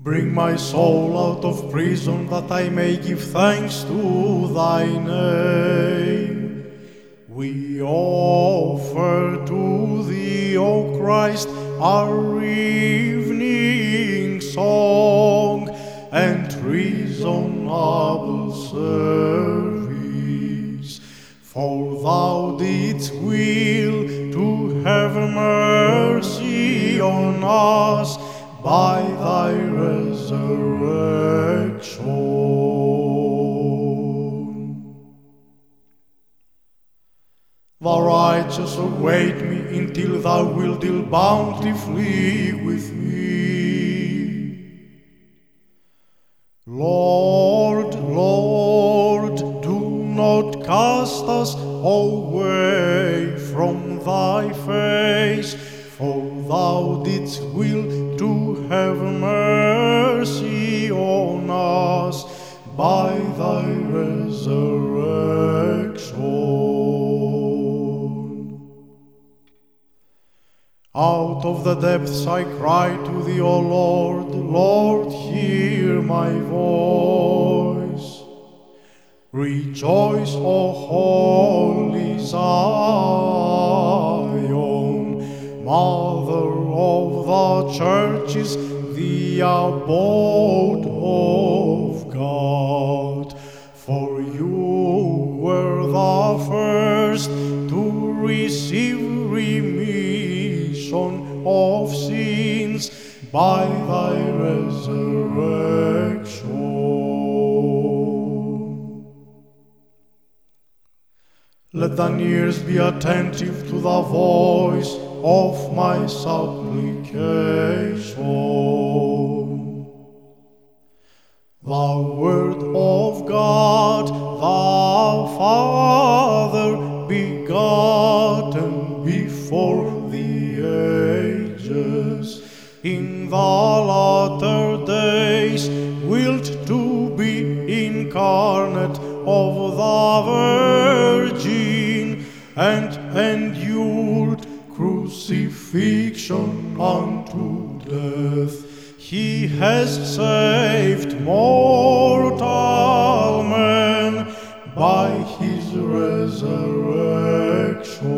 Bring my soul out of prison that I may give thanks to thy name. We offer to thee, O Christ, our evening song and reasonable service. For thou didst will to have mercy on us by thy resurrection. The righteous await me until thou wilt deal bountifully with me. Lord, Lord, do not cast us away from thy face, for thou didst will to have mercy on us by thy resurrection. Out of the depths I cry to thee, O Lord, Lord, hear my voice. Rejoice, O holy Zion, Mother of the churches, the abode of God. For you were the first to receive remission of sins by thy resurrection. Let thine ears be attentive to the voice of my supplication. The word of God, the Father, begotten before the ages, in the latter days wilt to be incarnate of the Virgin and endured crucifixion unto death. He has saved mortal men by his resurrection.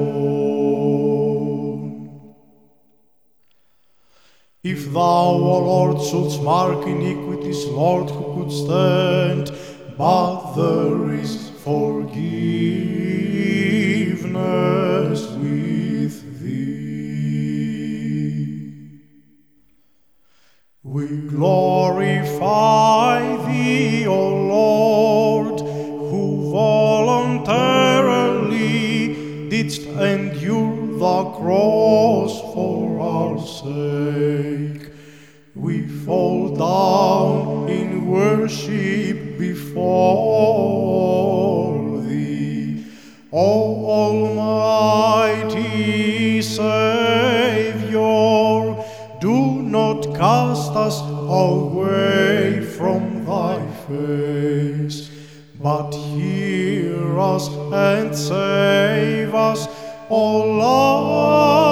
If thou, O Lord, shouldst mark iniquities, Lord, who could stand? But there is forgiveness We glorify thee, O Lord, who voluntarily didst endure the cross for our sake. We fall down in worship before thee, cast us away from thy face, but hear us and save us, O lover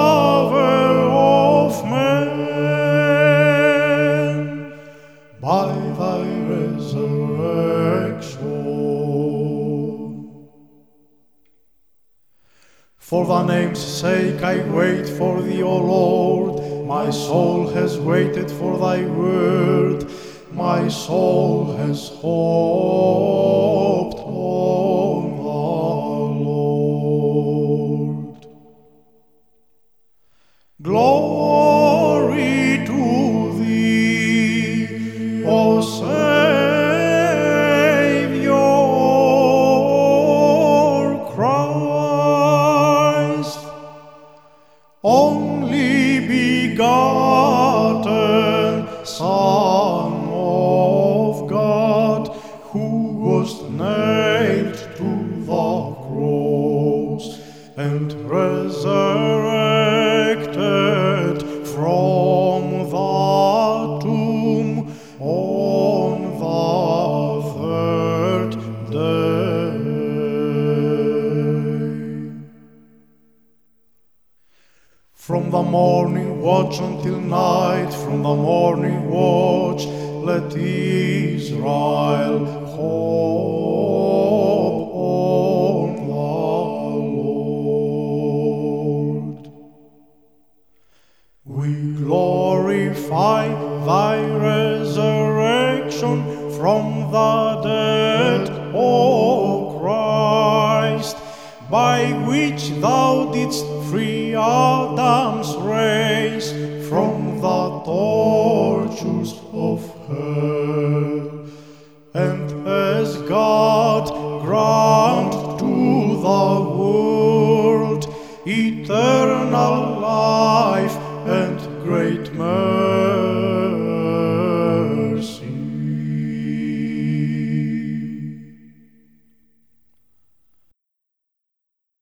For thy name's sake I wait for thee, O Lord. My soul has waited for thy word. My soul has hoped only begotten Son watch until night, from the morning watch, let Israel hope on the Lord. We glorify thy resurrection from the dead, O Christ, by which thou didst free Adam's race from the